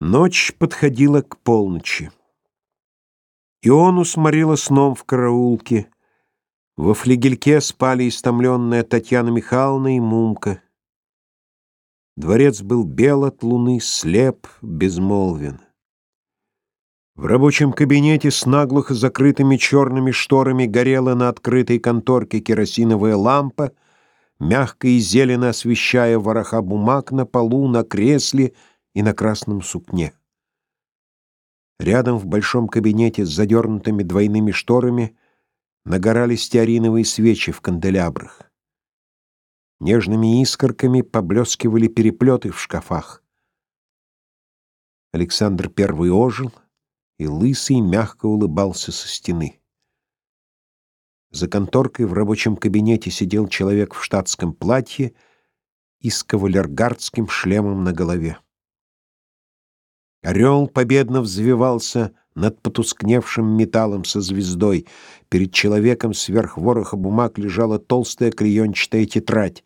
Ночь подходила к полночи. Иону сморила сном в караулке. Во флигельке спали истомленная Татьяна Михайловна и Мумка. Дворец был бел от луны, слеп, безмолвен. В рабочем кабинете с наглухо закрытыми черными шторами горела на открытой конторке керосиновая лампа, мягко и зелено освещая вороха бумаг на полу, на кресле — и на красном сукне. Рядом в большом кабинете с задернутыми двойными шторами нагорали стеариновые свечи в канделябрах. Нежными искорками поблескивали переплеты в шкафах. Александр Первый ожил, и лысый мягко улыбался со стены. За конторкой в рабочем кабинете сидел человек в штатском платье и с кавалергардским шлемом на голове. Орел победно взвивался над потускневшим металлом со звездой. Перед человеком сверх вороха бумаг лежала толстая клеенчатая тетрадь.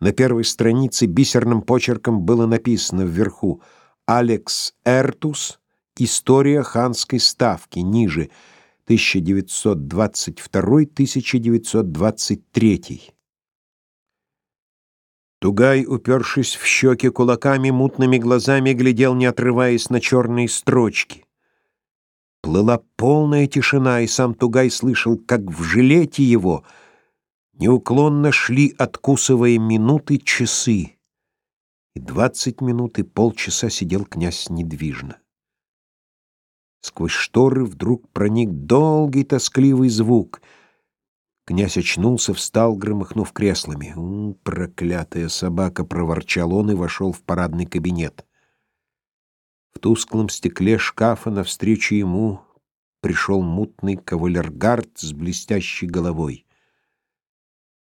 На первой странице бисерным почерком было написано вверху «Алекс Эртус. История ханской ставки». Ниже 1922-1923. Тугай, упершись в щеки кулаками, мутными глазами глядел, не отрываясь на черные строчки. Плыла полная тишина, и сам Тугай слышал, как в жилете его неуклонно шли, откусывая минуты, часы. И двадцать минут и полчаса сидел князь недвижно. Сквозь шторы вдруг проник долгий тоскливый звук — Князь очнулся, встал, громыхнув креслами. «У, проклятая собака!» — проворчал он и вошел в парадный кабинет. В тусклом стекле шкафа навстречу ему пришел мутный кавалергард с блестящей головой.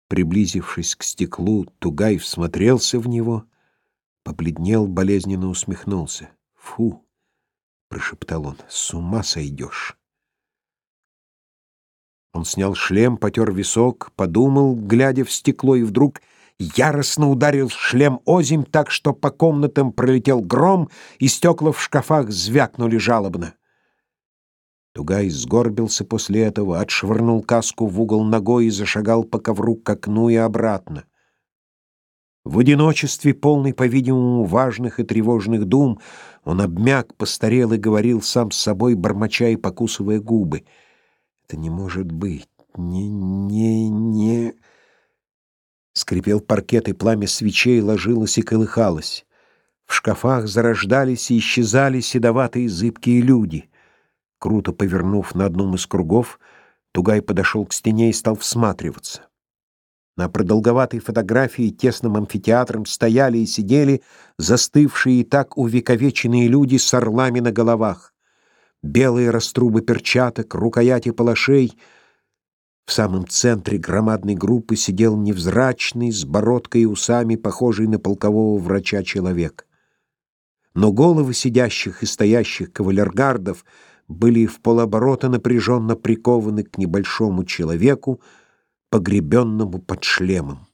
Приблизившись к стеклу, Тугай всмотрелся в него, побледнел, болезненно усмехнулся. «Фу!» — прошептал он. «С ума сойдешь!» Он снял шлем, потер висок, подумал, глядя в стекло, и вдруг яростно ударил шлем озимь так, что по комнатам пролетел гром, и стекла в шкафах звякнули жалобно. Тугай сгорбился после этого, отшвырнул каску в угол ногой и зашагал по ковру к окну и обратно. В одиночестве, полный, по-видимому, важных и тревожных дум, он обмяк, постарел и говорил сам с собой, бормоча и покусывая губы — это не может быть. Не, не, не... Скрипел паркет, и пламя свечей ложилось и колыхалось. В шкафах зарождались и исчезали седоватые зыбкие люди. Круто повернув на одном из кругов, Тугай подошел к стене и стал всматриваться. На продолговатой фотографии тесным амфитеатром стояли и сидели застывшие и так увековеченные люди с орлами на головах белые раструбы перчаток, рукояти палашей. В самом центре громадной группы сидел невзрачный, с бородкой и усами, похожий на полкового врача человек. Но головы сидящих и стоящих кавалергардов были в полоборота напряженно прикованы к небольшому человеку, погребенному под шлемом.